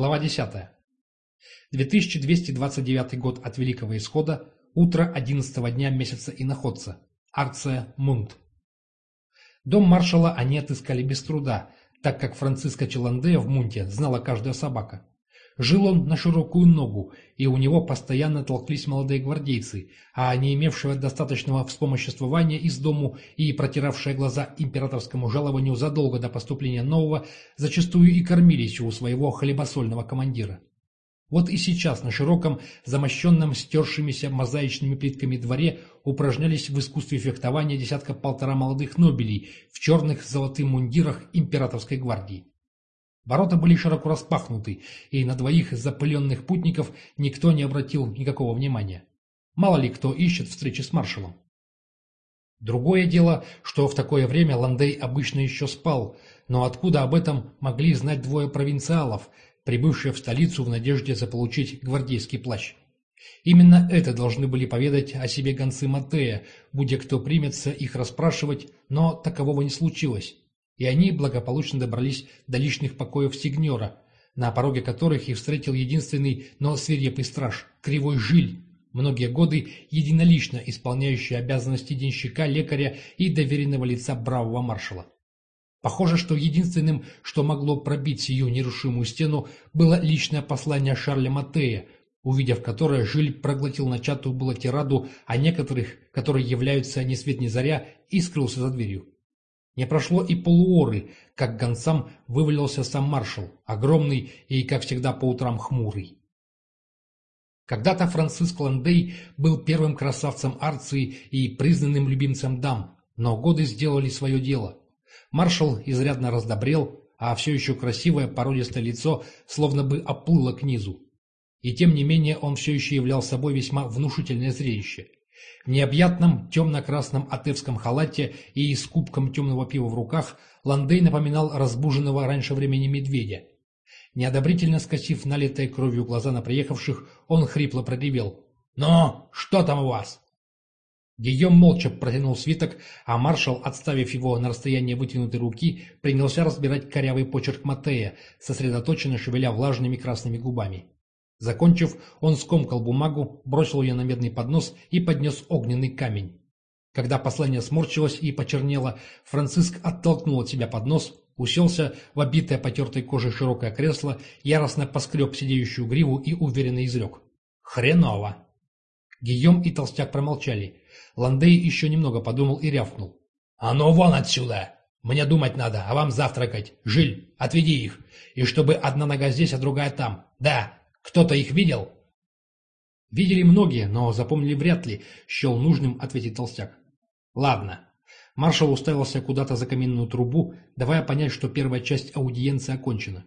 Глава 10. 2229 год от Великого Исхода, утро 11 дня месяца Иноходца. Арция Мунт. Дом маршала они отыскали без труда, так как Франциско Челандея в Мунте знала каждая собака. Жил он на широкую ногу, и у него постоянно толклись молодые гвардейцы, а не имевшего достаточного вспомоществования из дому и протиравшие глаза императорскому жалованию задолго до поступления нового, зачастую и кормились у своего хлебосольного командира. Вот и сейчас на широком, замощенном стершимися мозаичными плитками дворе упражнялись в искусстве фехтования десятка-полтора молодых нобелей в черных с золотым мундирах императорской гвардии. Ворота были широко распахнуты, и на двоих запыленных путников никто не обратил никакого внимания. Мало ли кто ищет встречи с маршалом. Другое дело, что в такое время Ландей обычно еще спал, но откуда об этом могли знать двое провинциалов, прибывшие в столицу в надежде заполучить гвардейский плащ? Именно это должны были поведать о себе гонцы Матея, будь кто примется их расспрашивать, но такового не случилось и они благополучно добрались до личных покоев Сигнера, на пороге которых их встретил единственный, но свирепый страж – Кривой Жиль, многие годы единолично исполняющий обязанности денщика, лекаря и доверенного лица бравого маршала. Похоже, что единственным, что могло пробить сию нерушимую стену, было личное послание Шарля Матея, увидев которое, Жиль проглотил начатую было тираду о некоторых, которые являются ни свет ни заря, и скрылся за дверью. Не прошло и полуоры, как гонцам вывалился сам маршал, огромный и, как всегда, по утрам хмурый. Когда-то Франциск Ландей был первым красавцем Арции и признанным любимцем дам, но годы сделали свое дело. Маршал изрядно раздобрел, а все еще красивое породистое лицо словно бы оплыло к низу. И тем не менее он все еще являл собой весьма внушительное зрелище – в необъятном темно-красном атевском халате и с кубком темного пива в руках Ландей напоминал разбуженного раньше времени медведя. Неодобрительно скосив налитые кровью глаза на приехавших, он хрипло проревел. «Ну, что там у вас?» Гийом молча протянул свиток, а маршал, отставив его на расстояние вытянутой руки, принялся разбирать корявый почерк Матея, сосредоточенно шевеля влажными красными губами. Закончив, он скомкал бумагу, бросил ее на медный поднос и поднес огненный камень. Когда послание сморчилось и почернело, Франциск оттолкнул от себя поднос, уселся в обитое потертой кожей широкое кресло, яростно поскреб сидеющую гриву и уверенно изрек. «Хреново!» Гийом и Толстяк промолчали. Ландей еще немного подумал и рявкнул. «А ну вон отсюда! Мне думать надо, а вам завтракать. Жиль, отведи их. И чтобы одна нога здесь, а другая там. Да, кто-то их видел?» «Видели многие, но запомнили вряд ли», — счел нужным ответить толстяк. «Ладно». Маршал уставился куда-то за каминную трубу, давая понять, что первая часть аудиенции окончена.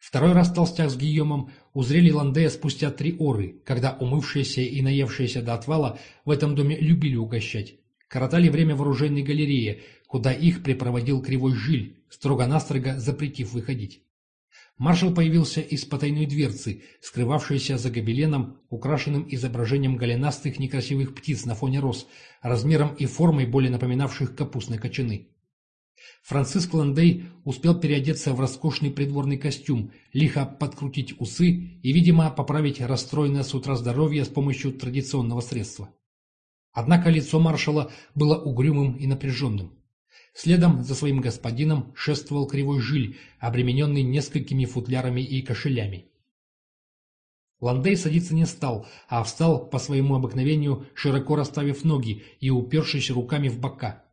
Второй раз толстяк с Гийомом узрели Ландея спустя три оры, когда умывшиеся и наевшиеся до отвала в этом доме любили угощать. Коротали время в оружейной галерее, куда их припроводил кривой жиль, строго-настрого запретив выходить. Маршал появился из потайной дверцы, скрывавшейся за гобеленом, украшенным изображением голенастых некрасивых птиц на фоне роз, размером и формой более напоминавших капустные кочаны. Франциск Ландей успел переодеться в роскошный придворный костюм, лихо подкрутить усы и, видимо, поправить расстроенное с утра здоровье с помощью традиционного средства. Однако лицо маршала было угрюмым и напряженным. Следом за своим господином шествовал кривой жиль, обремененный несколькими футлярами и кошелями. Ландей садиться не стал, а встал по своему обыкновению, широко расставив ноги и упершись руками в бока.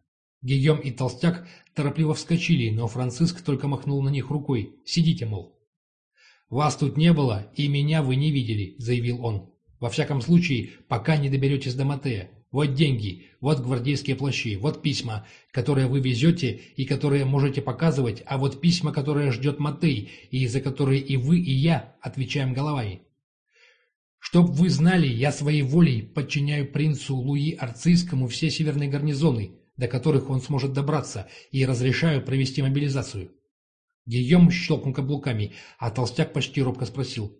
Гийом и Толстяк торопливо вскочили, но Франциск только махнул на них рукой. «Сидите, мол». «Вас тут не было, и меня вы не видели», — заявил он. «Во всяком случае, пока не доберетесь до Матея. Вот деньги, вот гвардейские плащи, вот письма, которые вы везете и которые можете показывать, а вот письма, которые ждет Матей, и за которые и вы, и я отвечаем головами. Чтоб вы знали, я своей волей подчиняю принцу Луи Арцийскому все северные гарнизоны, до которых он сможет добраться, и разрешаю провести мобилизацию. Гийом щелкнул каблуками, а толстяк почти робко спросил.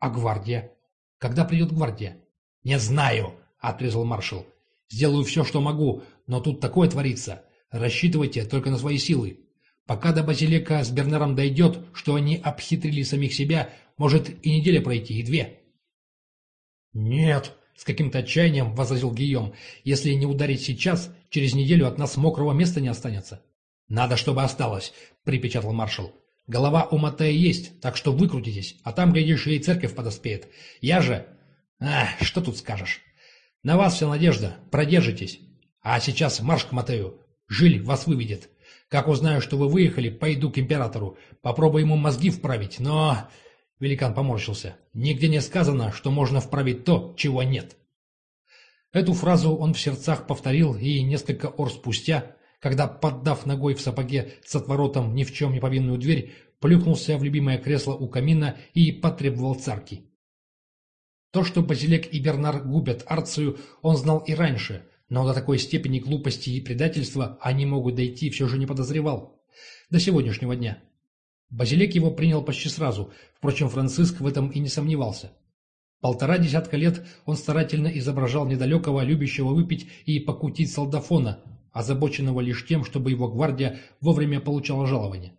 «А гвардия? Когда придет гвардия?» «Не знаю!» — отрезал маршал. «Сделаю все, что могу, но тут такое творится. Рассчитывайте только на свои силы. Пока до Базилека с Бернером дойдет, что они обхитрили самих себя, может и неделя пройти, и две. «Нет», — с каким-то отчаянием возразил Гийом, — «если не ударить сейчас, через неделю от нас мокрого места не останется». «Надо, чтобы осталось», — припечатал маршал. «Голова у Матея есть, так что выкрутитесь, а там, глядишь, и церковь подоспеет. Я же...» «А, что тут скажешь? На вас вся надежда, продержитесь. А сейчас марш к Матею. Жиль вас выведет. Как узнаю, что вы выехали, пойду к императору. Попробую ему мозги вправить, но...» Великан поморщился. «Нигде не сказано, что можно вправить то, чего нет». Эту фразу он в сердцах повторил и несколько ор спустя, когда, поддав ногой в сапоге с отворотом ни в чем не повинную дверь, плюхнулся в любимое кресло у камина и потребовал царки. То, что Базилек и Бернар губят Арцию, он знал и раньше, но до такой степени глупости и предательства они могут дойти, все же не подозревал. До сегодняшнего дня. Базилек его принял почти сразу, впрочем, Франциск в этом и не сомневался. Полтора десятка лет он старательно изображал недалекого, любящего выпить и покутить солдафона, озабоченного лишь тем, чтобы его гвардия вовремя получала жалование.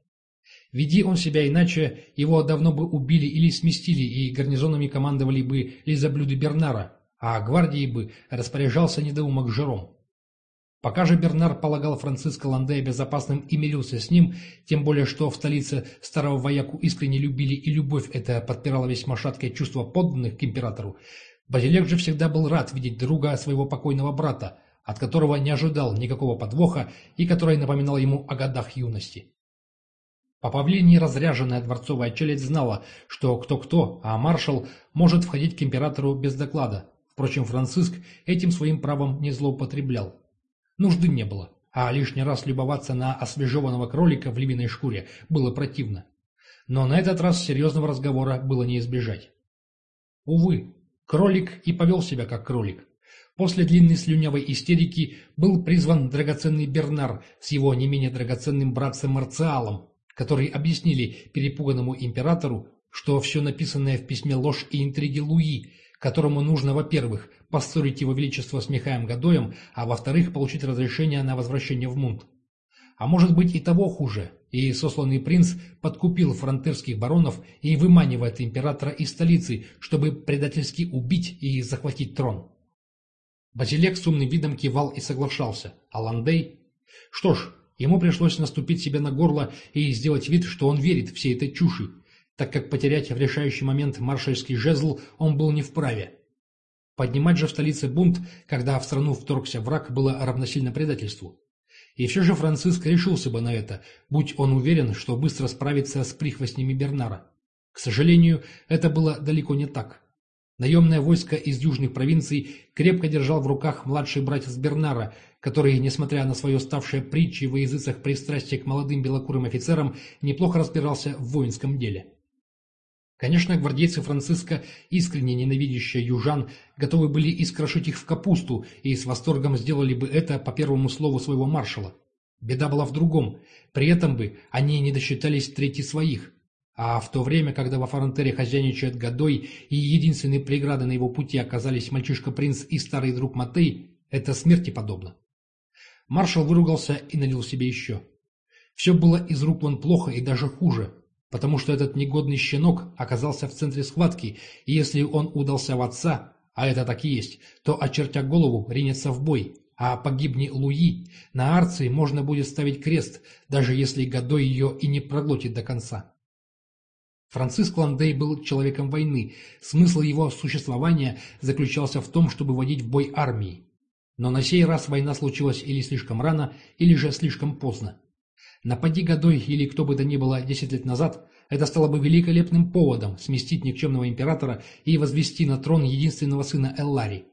Веди он себя иначе, его давно бы убили или сместили, и гарнизонами командовали бы лизоблюды Бернара, а гвардией бы распоряжался недоумок Жером. Пока же Бернар полагал Франциско Ландея безопасным и мирился с ним, тем более что в столице старого вояку искренне любили и любовь это подпирала весьма шаткое чувство подданных к императору, Базилек же всегда был рад видеть друга своего покойного брата, от которого не ожидал никакого подвоха и который напоминал ему о годах юности. По павлинии разряженная дворцовая челядь знала, что кто-кто, а маршал может входить к императору без доклада, Впрочем, Франциск этим своим правом не злоупотреблял. Нужды не было, а лишний раз любоваться на освежеванного кролика в львиной шкуре было противно. Но на этот раз серьезного разговора было не избежать. Увы, кролик и повел себя как кролик. После длинной слюнявой истерики был призван драгоценный Бернар с его не менее драгоценным братцем Марциалом, которые объяснили перепуганному императору, что все написанное в письме ложь и интриги Луи, которому нужно, во-первых, поссорить его величество с Михаем Гадоем, а во-вторых, получить разрешение на возвращение в Мунт. А может быть и того хуже, и сосланный принц подкупил фронтерских баронов и выманивает императора из столицы, чтобы предательски убить и захватить трон. Базилек с умным видом кивал и соглашался, а Ландей... Что ж, ему пришлось наступить себе на горло и сделать вид, что он верит всей этой чуши, так как потерять в решающий момент маршальский жезл он был не вправе. Поднимать же в столице бунт, когда в страну вторгся враг, было равносильно предательству. И все же Франциск решился бы на это, будь он уверен, что быстро справится с прихвостнями Бернара. К сожалению, это было далеко не так. Наемное войско из южных провинций крепко держал в руках младший братец Бернара, который, несмотря на свое ставшее притчей во языцах пристрастие к молодым белокурым офицерам, неплохо разбирался в воинском деле. Конечно, гвардейцы Франциска, искренне ненавидящие южан, готовы были искрошить их в капусту и с восторгом сделали бы это по первому слову своего маршала. Беда была в другом. При этом бы они не досчитались трети своих. А в то время, когда во Фронтере хозяйничает Годой и единственной преградой на его пути оказались мальчишка-принц и старый друг Матей, это смерти подобно. Маршал выругался и налил себе еще. Все было из рук вон плохо и даже хуже потому что этот негодный щенок оказался в центре схватки, и если он удался в отца, а это так и есть, то, очертя голову, ринется в бой, а погибни Луи, на Арции можно будет ставить крест, даже если Годой ее и не проглотит до конца. Франциск Ландей был человеком войны, смысл его существования заключался в том, чтобы водить в бой армии. Но на сей раз война случилась или слишком рано, или же слишком поздно. Напади Годой или кто бы то ни было десять лет назад, это стало бы великолепным поводом сместить никчемного императора и возвести на трон единственного сына Эллари.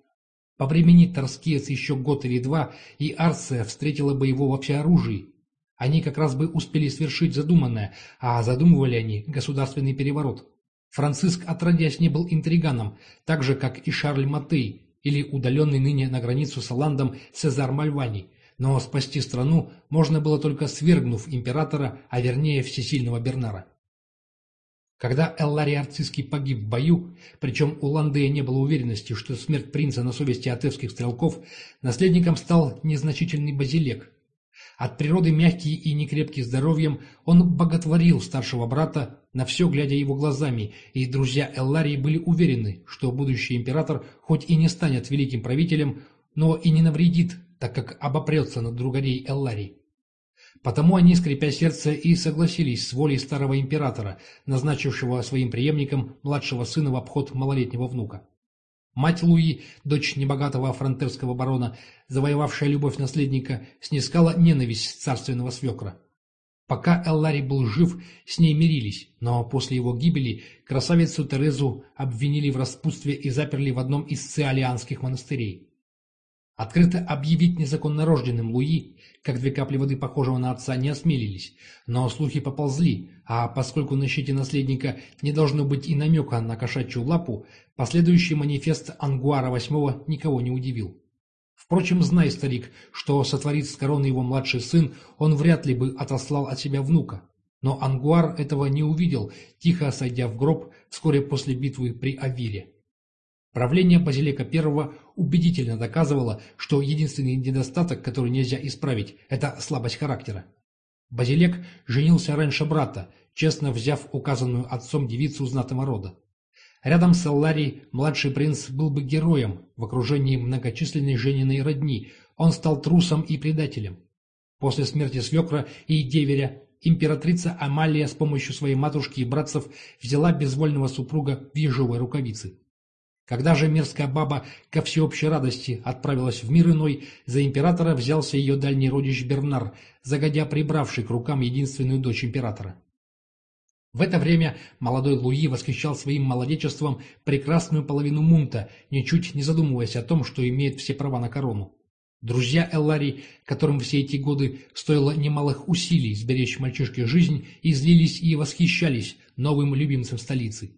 Повременит Торскиец еще год или два, и Арция встретила бы его во всеоружии. Они как раз бы успели свершить задуманное, а задумывали они государственный переворот. Франциск отродясь не был интриганом, так же, как и Шарль Матей, или удаленный ныне на границу с Оландом Цезар Мальвани, но спасти страну можно было только свергнув императора, а вернее всесильного Бернара. Когда Эллари Арцизский погиб в бою, причем у Ландея не было уверенности, что смерть принца на совести атевских стрелков, наследником стал незначительный базилек. От природы мягкий и некрепкий здоровьем, он боготворил старшего брата, на все глядя его глазами, и друзья Элларии были уверены, что будущий император хоть и не станет великим правителем, но и не навредит, так как обопрется над другарей Элларии. Потому они, скрипя сердце, и согласились с волей старого императора, назначившего своим преемником младшего сына в обход малолетнего внука. Мать Луи, дочь небогатого фронтерского барона, завоевавшая любовь наследника, снискала ненависть царственного свекра. Пока Эллари был жив, с ней мирились, но после его гибели красавицу Терезу обвинили в распутстве и заперли в одном из циолианских монастырей. Открыто объявить незаконно рожденным Луи, как две капли воды похожего на отца, не осмелились, но слухи поползли, а поскольку на щите наследника не должно быть и намека на кошачью лапу, последующий манифест Ангуара VIII никого не удивил. Впрочем, знай, старик, что сотворит с короны его младший сын, он вряд ли бы отослал от себя внука. Но Ангуар этого не увидел, тихо сойдя в гроб вскоре после битвы при Авире. Правление Базилека I убедительно доказывало, что единственный недостаток, который нельзя исправить, это слабость характера. Базилек женился раньше брата, честно взяв указанную отцом девицу знатного рода. Рядом с Эллари младший принц был бы героем в окружении многочисленной жениной родни, он стал трусом и предателем. После смерти свекра и деверя императрица Амалия с помощью своей матушки и братцев взяла безвольного супруга в ежовой рукавице. Когда же мерзкая баба ко всеобщей радости отправилась в мир иной, за императора взялся ее дальний родич Бернар, загодя прибравший к рукам единственную дочь императора. В это время молодой Луи восхищал своим молодечеством прекрасную половину Мунта, ничуть не задумываясь о том, что имеет все права на корону. Друзья Эллари, которым все эти годы стоило немалых усилий сберечь мальчишке жизнь, излились и восхищались новым любимцем столицы.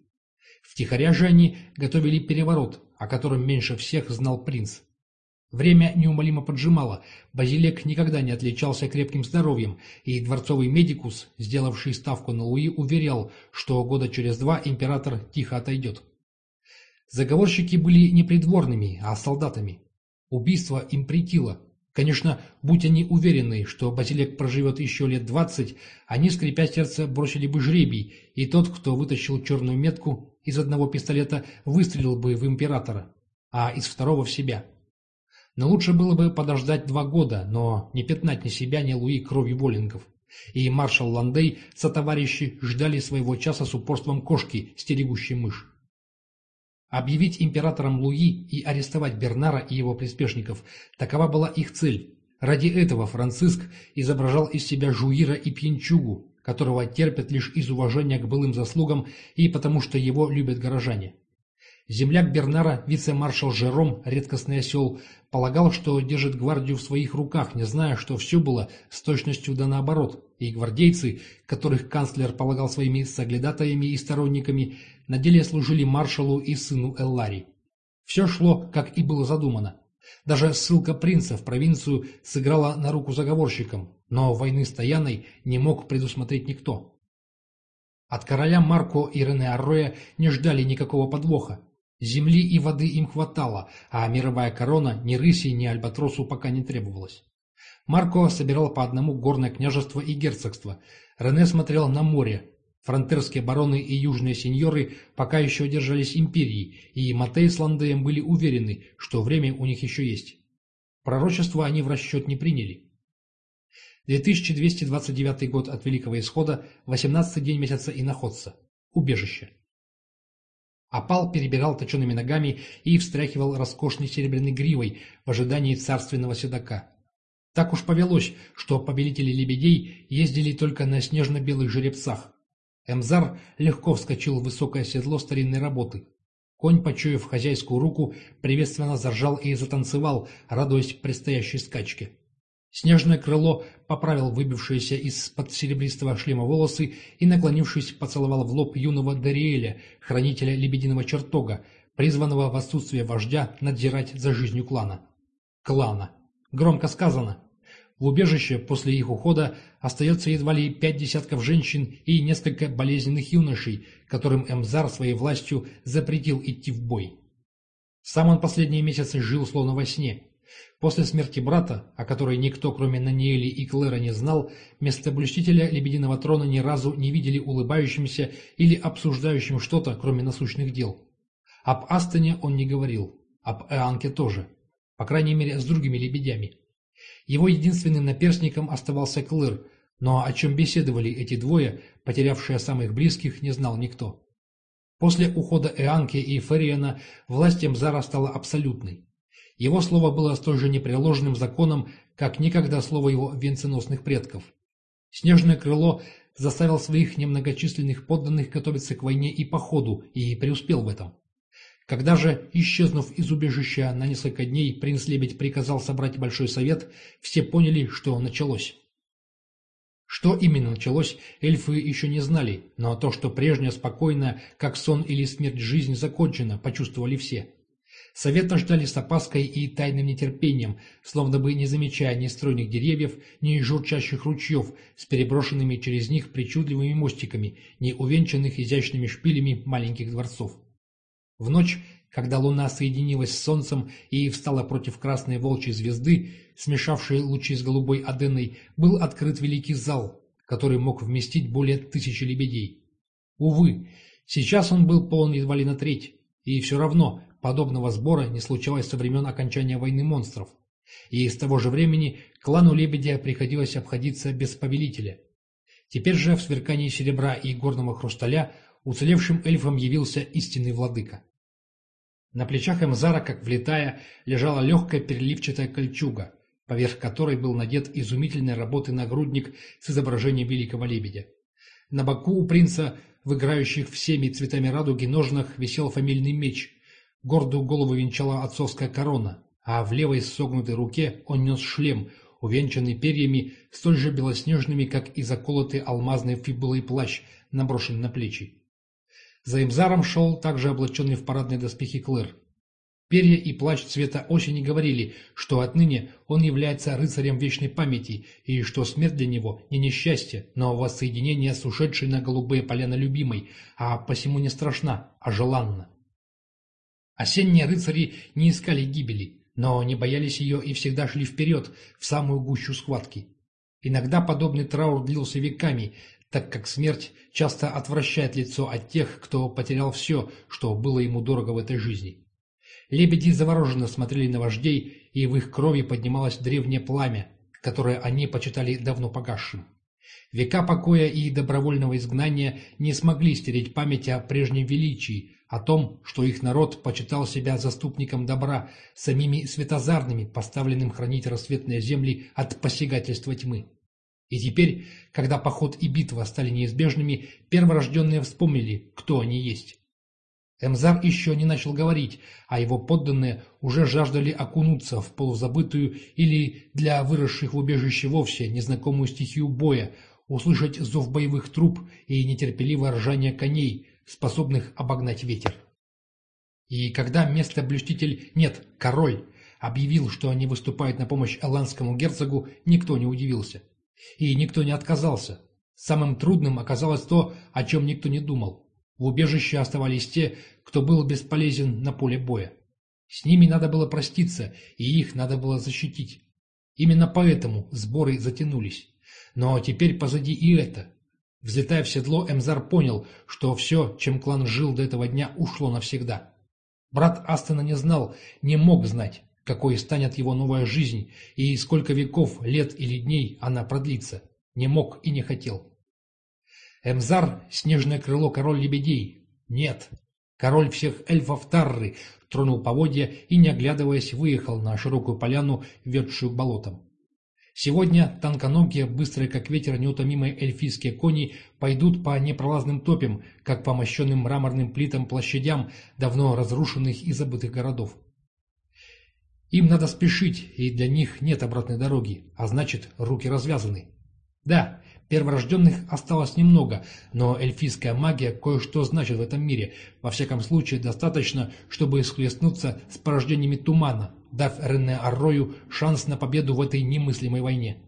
Втихаря же они готовили переворот, о котором меньше всех знал принц. Время неумолимо поджимало, Базилек никогда не отличался крепким здоровьем, и дворцовый медикус, сделавший ставку на Луи, уверял, что года через два император тихо отойдет. Заговорщики были не придворными, а солдатами. Убийство им претило, Конечно, будь они уверены, что Базилек проживет еще лет двадцать, они, скрипя сердце, бросили бы жребий, и тот, кто вытащил черную метку из одного пистолета, выстрелил бы в императора, а из второго в себя. Но лучше было бы подождать два года, но не пятнать ни себя, ни Луи кровью Боллингов. И маршал Ландей со товарищи ждали своего часа с упорством кошки, стерегущей мышь. Объявить императором Луи и арестовать Бернара и его приспешников – такова была их цель. Ради этого Франциск изображал из себя жуира и пьянчугу, которого терпят лишь из уважения к былым заслугам и потому что его любят горожане. Земляк Бернара, вице-маршал Жером, редкостный осел, полагал, что держит гвардию в своих руках, не зная, что все было с точностью да наоборот, и гвардейцы, которых канцлер полагал своими соглядатаями и сторонниками, на деле служили маршалу и сыну Эллари. Все шло, как и было задумано. Даже ссылка принца в провинцию сыграла на руку заговорщикам, но войны с Таяной не мог предусмотреть никто. От короля Марко и Рене Арроя не ждали никакого подвоха. Земли и воды им хватало, а мировая корона ни рыси, ни альбатросу пока не требовалась. Марко собирал по одному горное княжество и герцогство. Рене смотрел на море. Фронтерские бароны и южные сеньоры пока еще держались империи, и Матей с Ландеем были уверены, что время у них еще есть. Пророчество они в расчет не приняли. 2229 год от Великого Исхода, 18 день месяца иноходца. Убежище. Опал перебирал точеными ногами и встряхивал роскошной серебряной гривой в ожидании царственного седока. Так уж повелось, что повелители лебедей ездили только на снежно-белых жеребцах. Эмзар легко вскочил в высокое седло старинной работы. Конь, почуяв хозяйскую руку, приветственно заржал и затанцевал, радуясь предстоящей скачке. Снежное крыло поправил выбившиеся из-под серебристого шлема волосы и, наклонившись, поцеловал в лоб юного Дариэля, хранителя лебединого чертога, призванного в отсутствие вождя надзирать за жизнью клана. Клана. Громко сказано. В убежище после их ухода остается едва ли пять десятков женщин и несколько болезненных юношей, которым Эмзар своей властью запретил идти в бой. Сам он последние месяцы жил словно во сне – После смерти брата, о которой никто, кроме Наниэли и Клэра, не знал, местоблюстителя Лебединого трона ни разу не видели улыбающимся или обсуждающим что-то, кроме насущных дел. Об Астоне он не говорил, об Эанке тоже, по крайней мере, с другими лебедями. Его единственным наперсником оставался Клэр, но о чем беседовали эти двое, потерявшие самых близких, не знал никто. После ухода Эанки и Фериана власть Эмзара стала абсолютной. Его слово было столь же непреложным законом, как никогда слово его венценосных предков. Снежное крыло заставил своих немногочисленных подданных готовиться к войне и походу, и преуспел в этом. Когда же, исчезнув из убежища на несколько дней, принц Лебедь приказал собрать большой совет, все поняли, что началось. Что именно началось, эльфы еще не знали, но то, что прежняя спокойная, как сон или смерть жизнь закончена, почувствовали все. Совета ждали с опаской и тайным нетерпением, словно бы не замечая ни стройных деревьев, ни журчащих ручьев с переброшенными через них причудливыми мостиками, ни увенчанных изящными шпилями маленьких дворцов. В ночь, когда луна соединилась с солнцем и встала против красной волчьей звезды, смешавшей лучи с голубой аденой, был открыт великий зал, который мог вместить более тысячи лебедей. Увы, сейчас он был полон едва ли на треть, и все равно Подобного сбора не случалось со времен окончания войны монстров. И с того же времени клану Лебедя приходилось обходиться без повелителя. Теперь же в сверкании серебра и горного хрусталя уцелевшим эльфом явился истинный владыка. На плечах Эмзара, как влетая, лежала легкая переливчатая кольчуга, поверх которой был надет изумительной работы нагрудник с изображением великого лебедя. На боку у принца, в играющих всеми цветами радуги ножнах, висел фамильный меч, Гордую голову венчала отцовская корона, а в левой согнутой руке он нес шлем, увенчанный перьями, столь же белоснежными, как и заколотый алмазной фибулой плащ, наброшенный на плечи. За Имзаром шел также облаченный в парадные доспехи Клэр. Перья и плащ цвета осени говорили, что отныне он является рыцарем вечной памяти, и что смерть для него не несчастье, но воссоединение с ушедшей на голубые поляна любимой, а посему не страшна, а желанна. Осенние рыцари не искали гибели, но не боялись ее и всегда шли вперед, в самую гущу схватки. Иногда подобный траур длился веками, так как смерть часто отвращает лицо от тех, кто потерял все, что было ему дорого в этой жизни. Лебеди завороженно смотрели на вождей, и в их крови поднималось древнее пламя, которое они почитали давно погасшим. Века покоя и добровольного изгнания не смогли стереть память о прежнем величии, о том, что их народ почитал себя заступником добра, самими светозарными, поставленным хранить рассветные земли от посягательства тьмы. И теперь, когда поход и битва стали неизбежными, перворожденные вспомнили, кто они есть. Эмзар еще не начал говорить, а его подданные уже жаждали окунуться в полузабытую или для выросших в убежище вовсе незнакомую стихию боя, услышать зов боевых труб и нетерпеливое ржание коней, способных обогнать ветер. И когда место блюститель, нет, король, объявил, что они выступают на помощь эландскому герцогу, никто не удивился. И никто не отказался. Самым трудным оказалось то, о чем никто не думал. В убежище оставались те, кто был бесполезен на поле боя. С ними надо было проститься, и их надо было защитить. Именно поэтому сборы затянулись. Но теперь позади и это. Взлетая в седло, Эмзар понял, что все, чем клан жил до этого дня, ушло навсегда. Брат Астона не знал, не мог знать, какой станет его новая жизнь и сколько веков, лет или дней она продлится. Не мог и не хотел. Эмзар — снежное крыло король лебедей. Нет. Король всех эльфов Тарры тронул поводья и, не оглядываясь, выехал на широкую поляну, ведшую болотом. Сегодня танконогие, быстрые как ветер, неутомимые эльфийские кони пойдут по непролазным топям, как по мощенным мраморным плитам площадям давно разрушенных и забытых городов. Им надо спешить, и для них нет обратной дороги, а значит, руки развязаны. Да, перворожденных осталось немного, но эльфийская магия кое-что значит в этом мире. Во всяком случае, достаточно, чтобы схлестнуться с порождениями тумана, дав Рене Аррою шанс на победу в этой немыслимой войне.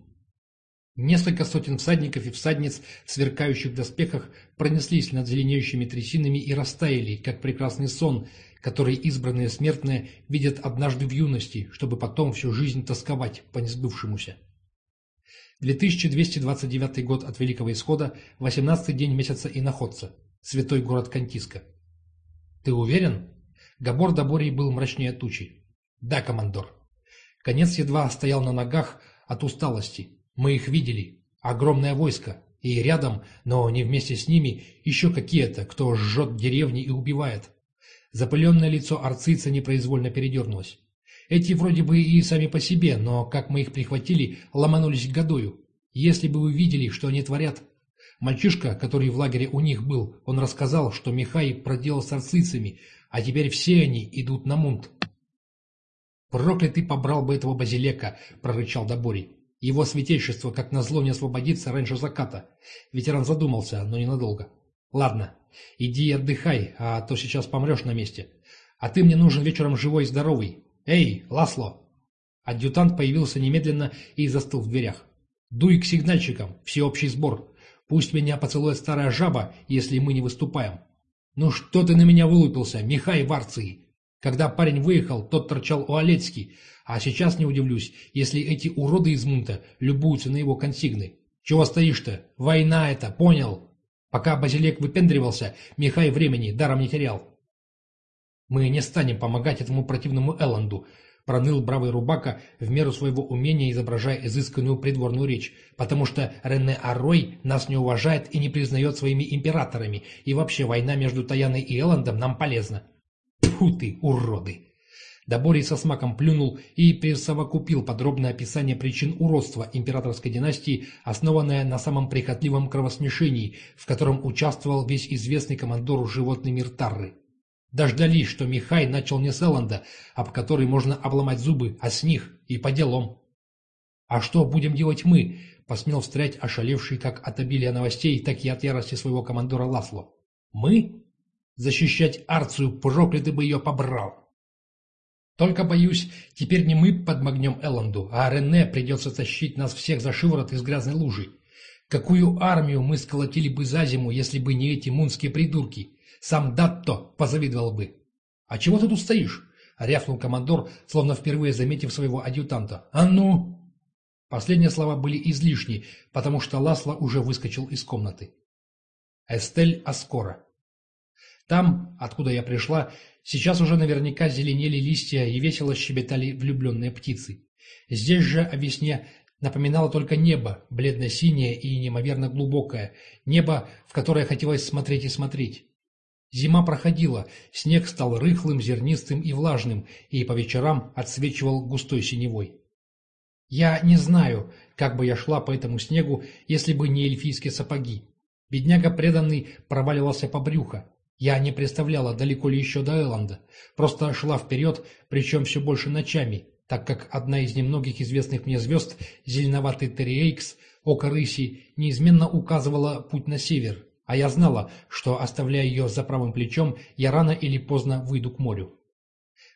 Несколько сотен всадников и всадниц сверкающих доспехах пронеслись над зеленеющими трясинами и растаяли, как прекрасный сон, который избранные смертные видят однажды в юности, чтобы потом всю жизнь тосковать по несбывшемуся. 2229 год от Великого Исхода, 18 день месяца Иноходца, святой город Кантиска. «Ты уверен?» Габор Даборий был мрачнее тучи. «Да, командор». Конец едва стоял на ногах от усталости. Мы их видели. Огромное войско. И рядом, но не вместе с ними, еще какие-то, кто жжет деревни и убивает. Запыленное лицо арцица непроизвольно передернулось. Эти вроде бы и сами по себе, но как мы их прихватили, ломанулись годою. Если бы вы видели, что они творят. Мальчишка, который в лагере у них был, он рассказал, что Михай проделал с арцицами, а теперь все они идут на мунт. «Проклятый побрал бы этого базилека!» — прорычал Доборий. «Его святейшество, как назло, не освободится раньше заката». Ветеран задумался, но ненадолго. «Ладно, иди отдыхай, а то сейчас помрешь на месте. А ты мне нужен вечером живой и здоровый. Эй, Ласло!» Адъютант появился немедленно и застыл в дверях. «Дуй к сигнальщикам, всеобщий сбор. Пусть меня поцелует старая жаба, если мы не выступаем». «Ну что ты на меня вылупился, Михай Варции?» Когда парень выехал, тот торчал у Олецки, а сейчас не удивлюсь, если эти уроды из Мунта любуются на его консигны. Чего стоишь-то? Война это, понял? Пока Базилек выпендривался, Михай времени даром не терял. Мы не станем помогать этому противному Элланду, проныл бравый Рубака в меру своего умения, изображая изысканную придворную речь, потому что Рене Аррой нас не уважает и не признает своими императорами, и вообще война между Таяной и Элландом нам полезна. Тьфу ты, уроды! Доборий со смаком плюнул и присовокупил подробное описание причин уродства императорской династии, основанное на самом прихотливом кровосмешении, в котором участвовал весь известный командор животный мир Тарры. Дождались, что Михай начал не с Элланда, об который можно обломать зубы, а с них и по делам. «А что будем делать мы?» — посмел встрять ошалевший как от обилия новостей, так и от ярости своего командора Ласло. «Мы?» Защищать Арцию, проклятый бы ее побрал. Только, боюсь, теперь не мы подмогнем Элленду, а Рене придется тащить нас всех за шиворот из грязной лужи. Какую армию мы сколотили бы за зиму, если бы не эти мунские придурки? Сам Датто позавидовал бы. «А чего ты тут стоишь?» — рявкнул командор, словно впервые заметив своего адъютанта. «А ну!» Последние слова были излишни, потому что Ласло уже выскочил из комнаты. Эстель Аскора там, откуда я пришла, сейчас уже наверняка зеленели листья и весело щебетали влюбленные птицы. Здесь же о весне напоминало только небо, бледно-синее и неимоверно глубокое, небо, в которое хотелось смотреть и смотреть. Зима проходила, снег стал рыхлым, зернистым и влажным, и по вечерам отсвечивал густой синевой. Я не знаю, как бы я шла по этому снегу, если бы не эльфийские сапоги. Бедняга преданный проваливался по брюхо. Я не представляла, далеко ли еще до Элланда, просто шла вперед, причем все больше ночами, так как одна из немногих известных мне звезд, зеленоватый Терриэйкс, око рыси, неизменно указывала путь на север, а я знала, что, оставляя ее за правым плечом, я рано или поздно выйду к морю.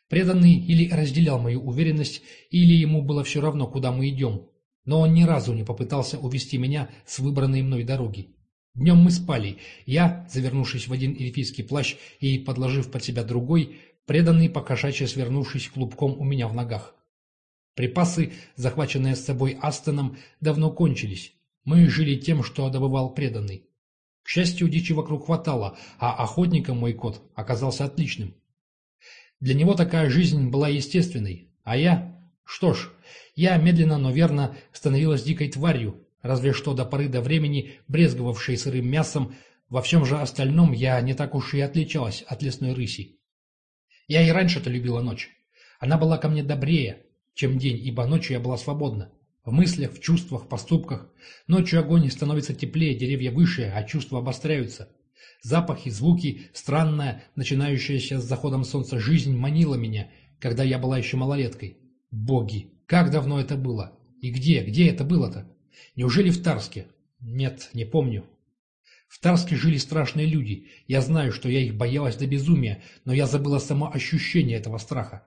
Преданный или разделял мою уверенность, или ему было все равно, куда мы идем, но он ни разу не попытался увести меня с выбранной мной дороги. Днем мы спали. Я, завернувшись в один эльфийский плащ и подложив под себя другой, преданный покошачьи свернувшись клубком у меня в ногах. Припасы, захваченные с собой Астоном, давно кончились. Мы жили тем, что добывал преданный. К счастью, дичи вокруг хватало, а охотником мой кот оказался отличным. Для него такая жизнь была естественной, а я... Что ж, я медленно, но верно становилась дикой тварью, разве что до поры до времени брезговавшей сырым мясом, во всем же остальном я не так уж и отличалась от лесной рыси. Я и раньше-то любила ночь. Она была ко мне добрее, чем день, ибо ночью я была свободна. В мыслях, в чувствах, в поступках. Ночью огонь становится теплее, деревья выше, а чувства обостряются. Запахи, звуки, странная, начинающаяся с заходом солнца жизнь манила меня, когда я была еще малолеткой. Боги, как давно это было? И где, где это было-то? Неужели в Тарске? Нет, не помню. В Тарске жили страшные люди. Я знаю, что я их боялась до безумия, но я забыла само ощущение этого страха.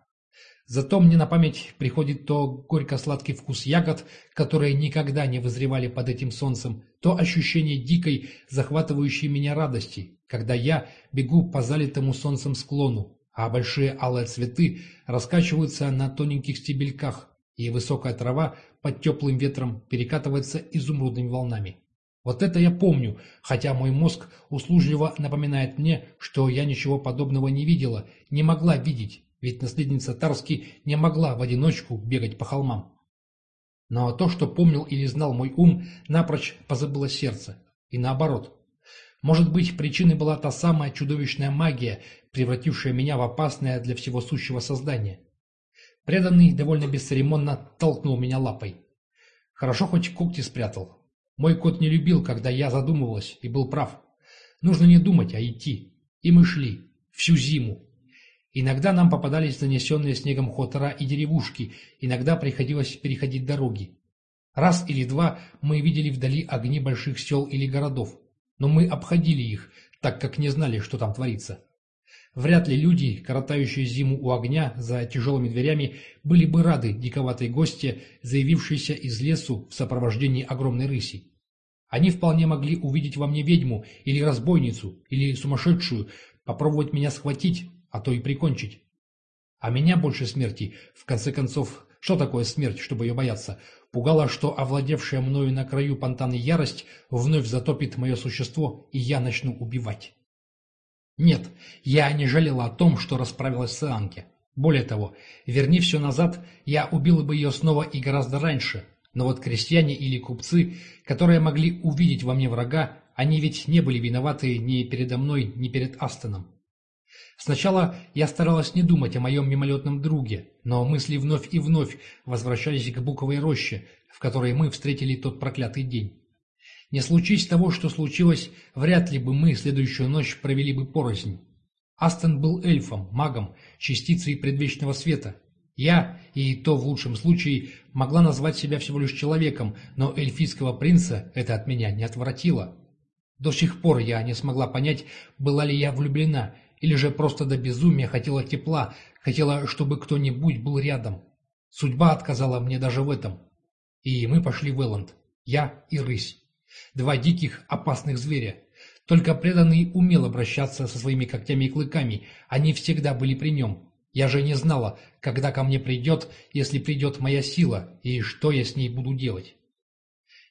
Зато мне на память приходит то горько-сладкий вкус ягод, которые никогда не вызревали под этим солнцем, то ощущение дикой, захватывающей меня радости, когда я бегу по залитому солнцем склону, а большие алые цветы раскачиваются на тоненьких стебельках, и высокая трава под теплым ветром перекатывается изумрудными волнами. Вот это я помню, хотя мой мозг услужливо напоминает мне, что я ничего подобного не видела, не могла видеть, ведь наследница Тарски не могла в одиночку бегать по холмам. Но то, что помнил или знал мой ум, напрочь позабыло сердце. И наоборот. Может быть, причиной была та самая чудовищная магия, превратившая меня в опасное для всего сущего создание. Преданный довольно бесцеремонно толкнул меня лапой. Хорошо хоть когти спрятал. Мой кот не любил, когда я задумывалась, и был прав. Нужно не думать, а идти. И мы шли. Всю зиму. Иногда нам попадались занесенные снегом хутора и деревушки, иногда приходилось переходить дороги. Раз или два мы видели вдали огни больших сел или городов, но мы обходили их, так как не знали, что там творится. Вряд ли люди, коротающие зиму у огня за тяжелыми дверями, были бы рады диковатой гости, заявившейся из лесу в сопровождении огромной рыси. Они вполне могли увидеть во мне ведьму или разбойницу, или сумасшедшую, попробовать меня схватить, а то и прикончить. А меня больше смерти, в конце концов, что такое смерть, чтобы ее бояться, пугало, что овладевшая мною на краю фонтана ярость вновь затопит мое существо, и я начну убивать. Нет, я не жалела о том, что расправилась с Анке. Более того, верни все назад, я убила бы ее снова и гораздо раньше. Но вот крестьяне или купцы, которые могли увидеть во мне врага, они ведь не были виноваты ни передо мной, ни перед Астоном. Сначала я старалась не думать о моем мимолетном друге, но мысли вновь и вновь возвращались к буковой роще, в которой мы встретили тот проклятый день. Не случись того, что случилось, вряд ли бы мы следующую ночь провели бы порознь. Астон был эльфом, магом, частицей предвечного света. Я, и то в лучшем случае, могла назвать себя всего лишь человеком, но эльфийского принца это от меня не отвратило. До сих пор я не смогла понять, была ли я влюблена, или же просто до безумия хотела тепла, хотела, чтобы кто-нибудь был рядом. Судьба отказала мне даже в этом. И мы пошли в Элленд. Я и рысь. Два диких, опасных зверя. Только преданный умел обращаться со своими когтями и клыками, они всегда были при нем. Я же не знала, когда ко мне придет, если придет моя сила, и что я с ней буду делать.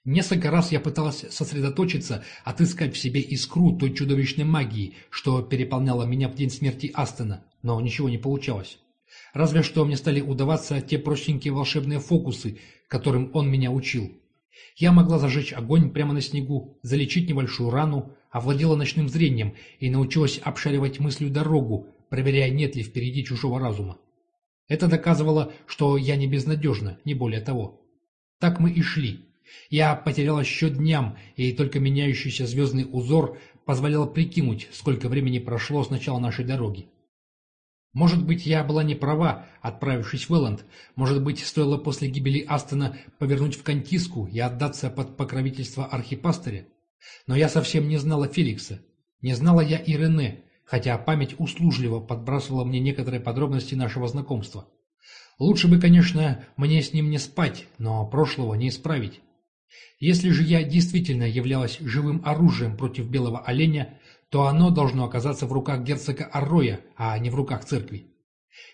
Несколько раз я пыталась сосредоточиться, отыскать в себе искру той чудовищной магии, что переполняла меня в день смерти Астона, но ничего не получалось. Разве что мне стали удаваться те простенькие волшебные фокусы, которым он меня учил. Я могла зажечь огонь прямо на снегу, залечить небольшую рану, овладела ночным зрением и научилась обшаривать мыслью дорогу, проверяя, нет ли впереди чужого разума. Это доказывало, что я не безнадежна, не более того. Так мы и шли. Я потеряла счет дням, и только меняющийся звездный узор позволял прикинуть, сколько времени прошло с начала нашей дороги. Может быть, я была не права, отправившись в Элленд. Может быть, стоило после гибели Астона повернуть в Кантиску и отдаться под покровительство архипастыря. Но я совсем не знала Феликса. Не знала я и Рене, хотя память услужливо подбрасывала мне некоторые подробности нашего знакомства. Лучше бы, конечно, мне с ним не спать, но прошлого не исправить. Если же я действительно являлась живым оружием против белого оленя, то оно должно оказаться в руках герцога Арроя, а не в руках церкви.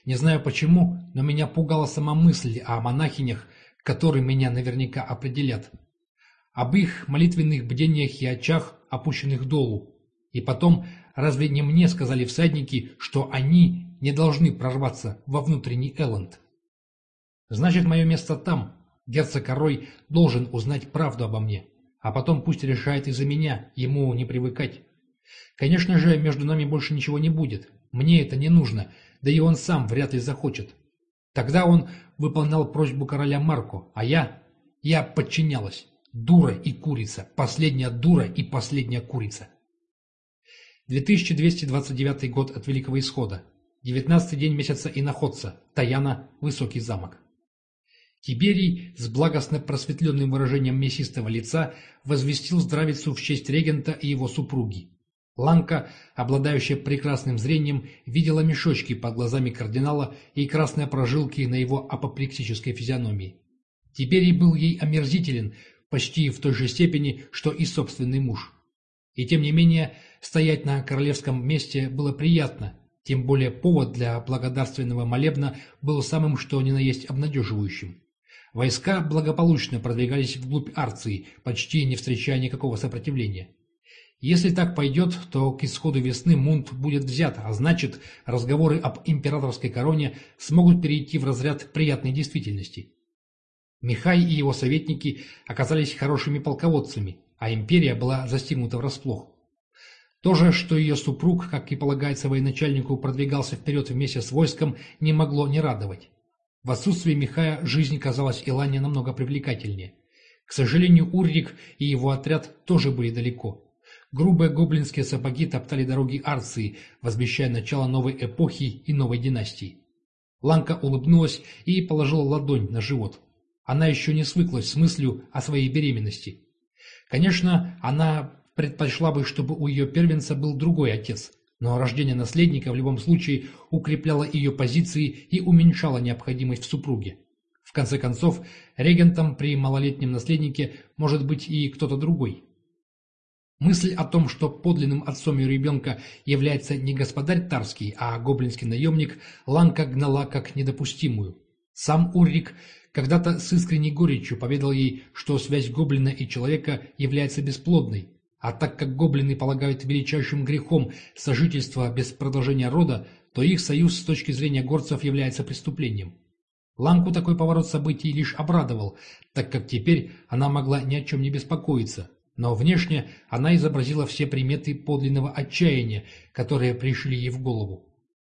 Не знаю почему, но меня пугала сама мысль о монахинях, которые меня наверняка определят. Об их молитвенных бдениях и очах, опущенных долу. И потом, разве не мне сказали всадники, что они не должны прорваться во внутренний Элленд? Значит, мое место там. Герцог Аррой должен узнать правду обо мне. А потом пусть решает из-за меня, ему не привыкать. Конечно же, между нами больше ничего не будет. Мне это не нужно, да и он сам вряд ли захочет. Тогда он выполнял просьбу короля Марко, а я... Я подчинялась. Дура и курица. Последняя дура и последняя курица. 2229 год от Великого Исхода. 19 день месяца иноходца. Таяна. Высокий замок. Тиберий с благостно просветленным выражением мясистого лица возвестил здравицу в честь регента и его супруги. Ланка, обладающая прекрасным зрением, видела мешочки под глазами кардинала и красные прожилки на его апоплексической физиономии. И был ей омерзителен, почти в той же степени, что и собственный муж. И тем не менее, стоять на королевском месте было приятно, тем более повод для благодарственного молебна был самым что ни на есть обнадеживающим. Войска благополучно продвигались вглубь Арции, почти не встречая никакого сопротивления. Если так пойдет, то к исходу весны Мунт будет взят, а значит, разговоры об императорской короне смогут перейти в разряд приятной действительности. Михай и его советники оказались хорошими полководцами, а империя была застигнута врасплох. То же, что ее супруг, как и полагается военачальнику, продвигался вперед вместе с войском, не могло не радовать. В отсутствие Михая жизнь казалась Илане намного привлекательнее. К сожалению, Уррик и его отряд тоже были далеко. Грубые гоблинские сапоги топтали дороги Арции, возвещая начало новой эпохи и новой династии. Ланка улыбнулась и положила ладонь на живот. Она еще не свыклась с мыслью о своей беременности. Конечно, она предпочла бы, чтобы у ее первенца был другой отец, но рождение наследника в любом случае укрепляло ее позиции и уменьшало необходимость в супруге. В конце концов, регентом при малолетнем наследнике может быть и кто-то другой. Мысль о том, что подлинным отцом ее ребенка является не господарь Тарский, а гоблинский наемник, Ланка гнала как недопустимую. Сам Уррик когда-то с искренней горечью поведал ей, что связь гоблина и человека является бесплодной, а так как гоблины полагают величайшим грехом сожительство без продолжения рода, то их союз с точки зрения горцев является преступлением. Ланку такой поворот событий лишь обрадовал, так как теперь она могла ни о чем не беспокоиться, но внешне она изобразила все приметы подлинного отчаяния, которые пришли ей в голову.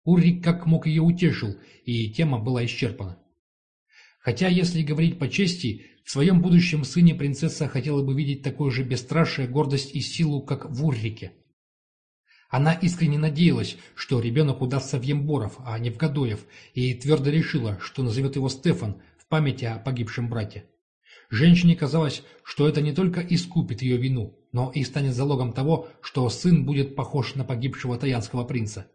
Уррик как мог ее утешил, и тема была исчерпана. Хотя, если говорить по чести, в своем будущем сыне принцесса хотела бы видеть такое же бесстрашие, гордость и силу, как в Уррике. Она искренне надеялась, что ребенок удастся в Емборов, а не в Гадоев, и твердо решила, что назовет его Стефан в памяти о погибшем брате. Женщине казалось, что это не только искупит ее вину, но и станет залогом того, что сын будет похож на погибшего таянского принца.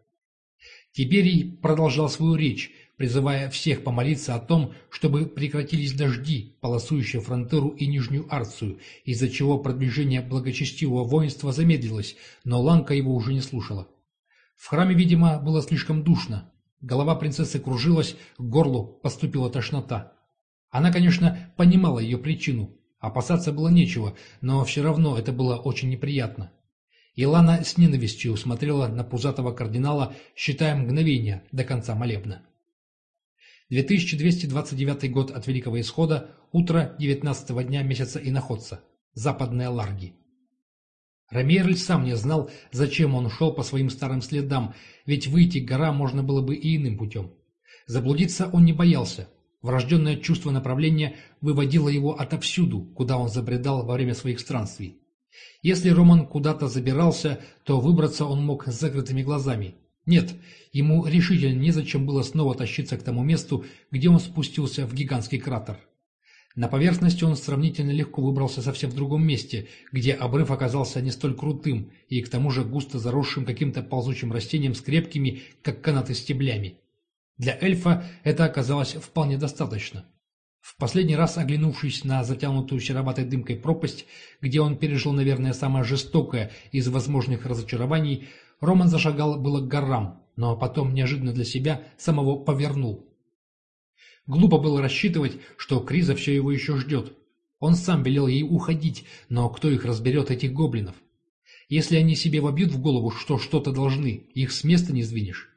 Тиберий продолжал свою речь, призывая всех помолиться о том, чтобы прекратились дожди, полосующие фронтеру и Нижнюю Арцию, из-за чего продвижение благочестивого воинства замедлилось, но Ланка его уже не слушала. В храме, видимо, было слишком душно. Голова принцессы кружилась, к горлу поступила тошнота. Она, конечно, понимала ее причину. Опасаться было нечего, но все равно это было очень неприятно. Илана с ненавистью смотрела на пузатого кардинала, считая мгновения до конца молебна. 2229 год от Великого Исхода, утро 19-го дня месяца Иноходца, западные Ларги. Рамиерль сам не знал, зачем он шел по своим старым следам, ведь выйти к гора можно было бы и иным путем. Заблудиться он не боялся, Врожденное чувство направления выводило его отовсюду, куда он забредал во время своих странствий. Если Роман куда-то забирался, то выбраться он мог с закрытыми глазами. Нет, ему решительно незачем было снова тащиться к тому месту, где он спустился в гигантский кратер. На поверхности он сравнительно легко выбрался совсем в другом месте, где обрыв оказался не столь крутым и к тому же густо заросшим каким-то ползучим растением с крепкими, как канаты, стеблями. Для эльфа это оказалось вполне достаточно. В последний раз оглянувшись на затянутую сероватой дымкой пропасть, где он пережил, наверное, самое жестокое из возможных разочарований, Роман зашагал было к горам, но потом неожиданно для себя самого повернул. Глупо было рассчитывать, что Криза все его еще ждет. Он сам велел ей уходить, но кто их разберет, этих гоблинов? Если они себе вобьют в голову, что что-то должны, их с места не сдвинешь.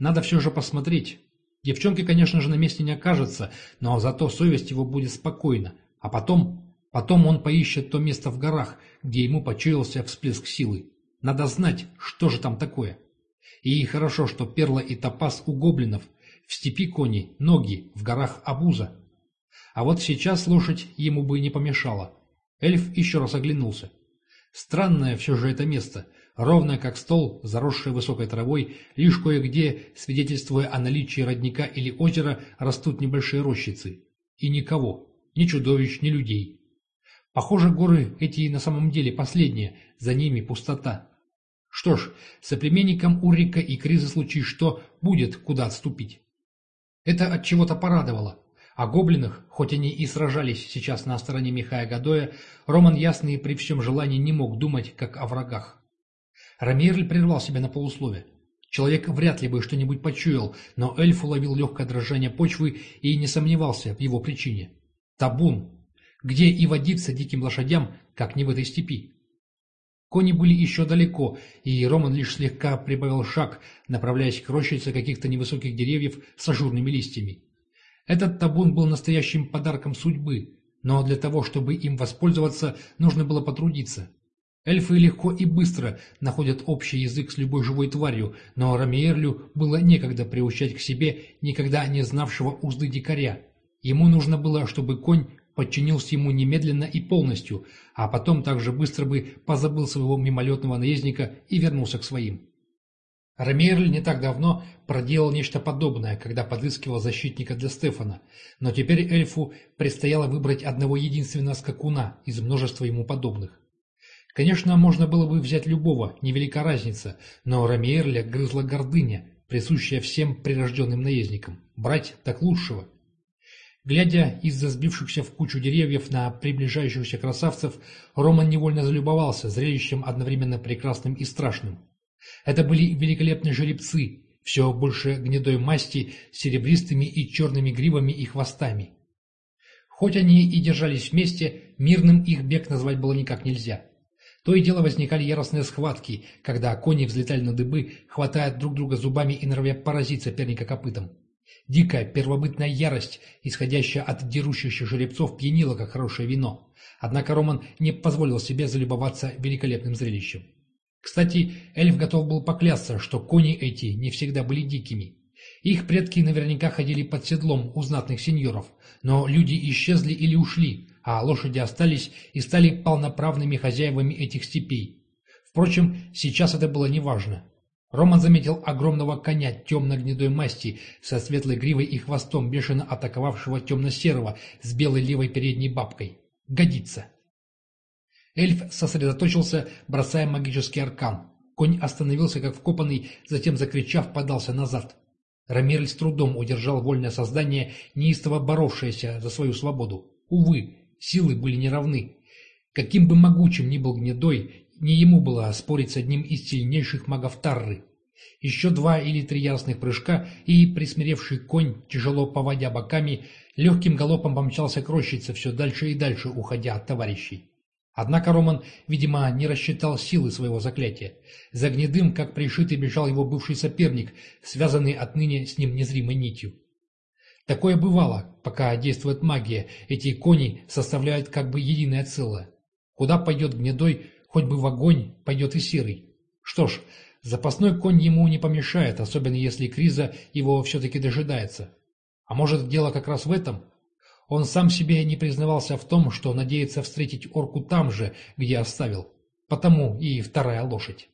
Надо все же посмотреть. Девчонки, конечно же, на месте не окажется, но зато совесть его будет спокойна. А потом... Потом он поищет то место в горах, где ему почуялся всплеск силы. Надо знать, что же там такое. И хорошо, что перла и топаз у гоблинов, в степи кони, ноги, в горах обуза. А вот сейчас слушать ему бы не помешало. Эльф еще раз оглянулся. Странное все же это место — ровная как стол, заросшая высокой травой, лишь кое-где, свидетельствуя о наличии родника или озера, растут небольшие рощицы. И никого, ни чудовищ, ни людей. Похоже, горы эти на самом деле последние, за ними пустота. Что ж, соплеменникам Уррика и Криза случай что, будет куда отступить. Это от чего-то порадовало. О гоблинах, хоть они и сражались сейчас на стороне Михая Гадоя, Роман Ясный при всем желании не мог думать, как о врагах. Рамиерль прервал себя на полуслове. Человек вряд ли бы что-нибудь почуял, но эльф уловил легкое дрожание почвы и не сомневался в его причине. Табун. Где и водиться диким лошадям, как не в этой степи? Кони были еще далеко, и Роман лишь слегка прибавил шаг, направляясь к рощице каких-то невысоких деревьев с ажурными листьями. Этот табун был настоящим подарком судьбы, но для того, чтобы им воспользоваться, нужно было потрудиться. Эльфы легко и быстро находят общий язык с любой живой тварью, но Рамиерлю было некогда приучать к себе никогда не знавшего узды дикаря. Ему нужно было, чтобы конь подчинился ему немедленно и полностью, а потом также быстро бы позабыл своего мимолетного наездника и вернулся к своим. Рамиерль не так давно проделал нечто подобное, когда подыскивал защитника для Стефана, но теперь эльфу предстояло выбрать одного единственного скакуна из множества ему подобных. Конечно, можно было бы взять любого, невелика разница, но Рамиерля грызла гордыня, присущая всем прирожденным наездникам. Брать так лучшего. Глядя из-за сбившихся в кучу деревьев на приближающихся красавцев, Роман невольно залюбовался зрелищем одновременно прекрасным и страшным. Это были великолепные жеребцы, все больше гнедой масти, серебристыми и черными гривами и хвостами. Хоть они и держались вместе, мирным их бег назвать было никак нельзя. То и дело возникали яростные схватки, когда кони взлетали на дыбы, хватая друг друга зубами и норовя поразить соперника копытом. Дикая первобытная ярость, исходящая от дерущихся жеребцов, пьянила, как хорошее вино. Однако Роман не позволил себе залюбоваться великолепным зрелищем. Кстати, эльф готов был поклясться, что кони эти не всегда были дикими. Их предки наверняка ходили под седлом у знатных сеньоров, но люди исчезли или ушли, а лошади остались и стали полноправными хозяевами этих степей. Впрочем, сейчас это было неважно. Роман заметил огромного коня темно-гнедой масти со светлой гривой и хвостом, бешено атаковавшего темно-серого с белой левой передней бабкой. Годится. Эльф сосредоточился, бросая магический аркан. Конь остановился как вкопанный, затем, закричав, подался назад. Рамирль с трудом удержал вольное создание, неистово боровшееся за свою свободу. Увы, силы были неравны. Каким бы могучим ни был гнедой, не ему было спорить с одним из сильнейших магов Тарры. Еще два или три яростных прыжка, и присмиревший конь, тяжело поводя боками, легким галопом помчался к рощице, все дальше и дальше уходя от товарищей. Однако Роман, видимо, не рассчитал силы своего заклятия. За гнедым, как пришитый, бежал его бывший соперник, связанный отныне с ним незримой нитью. Такое бывало, пока действует магия, эти кони составляют как бы единое целое. Куда пойдет гнедой, хоть бы в огонь, пойдет и серый. Что ж, запасной конь ему не помешает, особенно если Криза его все-таки дожидается. А может, дело как раз в этом? Он сам себе не признавался в том, что надеется встретить орку там же, где оставил. Потому и вторая лошадь.